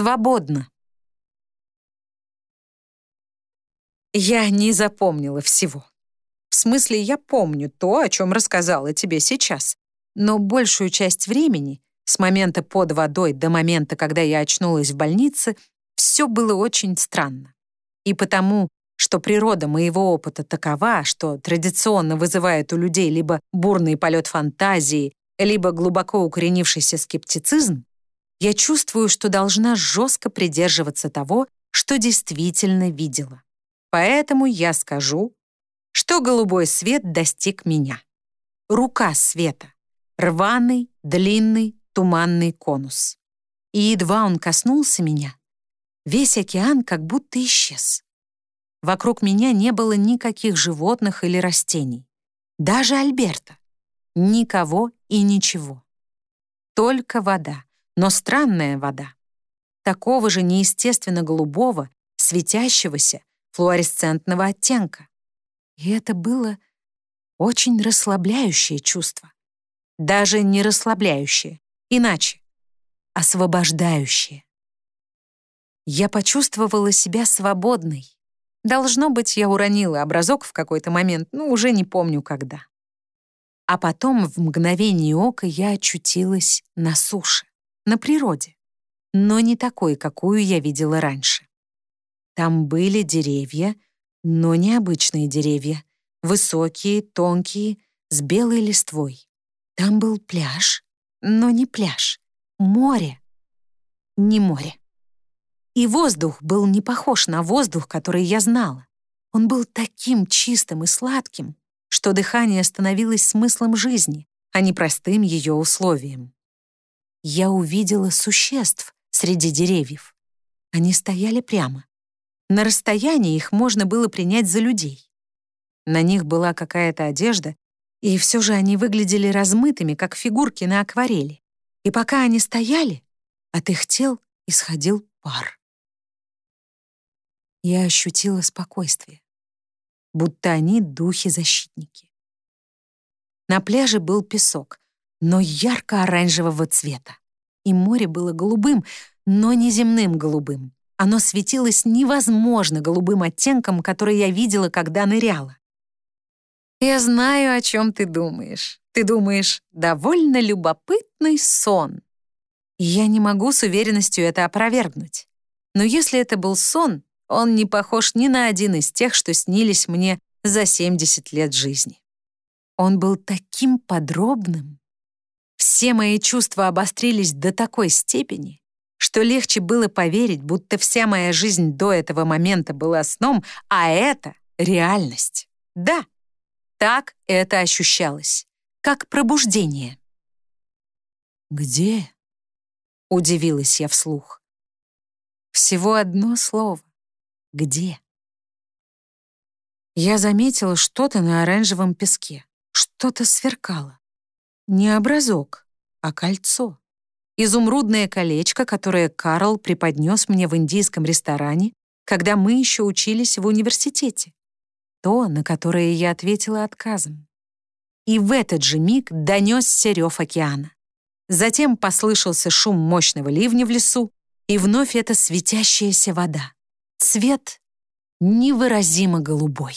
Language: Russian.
Свободно. Я не запомнила всего. В смысле, я помню то, о чем рассказала тебе сейчас. Но большую часть времени, с момента под водой до момента, когда я очнулась в больнице, все было очень странно. И потому, что природа моего опыта такова, что традиционно вызывает у людей либо бурный полет фантазии, либо глубоко укоренившийся скептицизм, я чувствую, что должна жестко придерживаться того, что действительно видела. Поэтому я скажу, что голубой свет достиг меня. Рука света. Рваный, длинный, туманный конус. И едва он коснулся меня, весь океан как будто исчез. Вокруг меня не было никаких животных или растений. Даже Альберта. Никого и ничего. Только вода, но странная вода. Такого же неестественно голубого, светящегося, флуоресцентного оттенка. И это было очень расслабляющее чувство. Даже не расслабляющее, иначе, освобождающее. Я почувствовала себя свободной. Должно быть, я уронила образок в какой-то момент, ну, уже не помню когда. А потом в мгновение ока я очутилась на суше, на природе, но не такой, какую я видела раньше. Там были деревья, но необычные деревья, высокие, тонкие, с белой листвой. Там был пляж, но не пляж, море, не море. И воздух был не похож на воздух, который я знала. Он был таким чистым и сладким, что дыхание становилось смыслом жизни, а не простым ее условием. Я увидела существ среди деревьев. Они стояли прямо. На расстоянии их можно было принять за людей. На них была какая-то одежда, и все же они выглядели размытыми, как фигурки на акварели. И пока они стояли, от их тел исходил пар. Я ощутила спокойствие, будто они духи-защитники. На пляже был песок, но ярко-оранжевого цвета, и море было голубым, но не земным голубым. Оно светилось невозможно голубым оттенком, который я видела, когда ныряла. «Я знаю, о чем ты думаешь. Ты думаешь, довольно любопытный сон». я не могу с уверенностью это опровергнуть. Но если это был сон, он не похож ни на один из тех, что снились мне за 70 лет жизни. Он был таким подробным. Все мои чувства обострились до такой степени, что легче было поверить, будто вся моя жизнь до этого момента была сном, а это — реальность. Да, так это ощущалось, как пробуждение. «Где?» — удивилась я вслух. Всего одно слово. «Где?» Я заметила что-то на оранжевом песке, что-то сверкало. Не образок, а кольцо изумрудное колечко, которое Карл преподнес мне в индийском ресторане, когда мы еще учились в университете. То, на которое я ответила отказом. И в этот же миг донесся рев океана. Затем послышался шум мощного ливня в лесу, и вновь эта светящаяся вода. Цвет невыразимо голубой.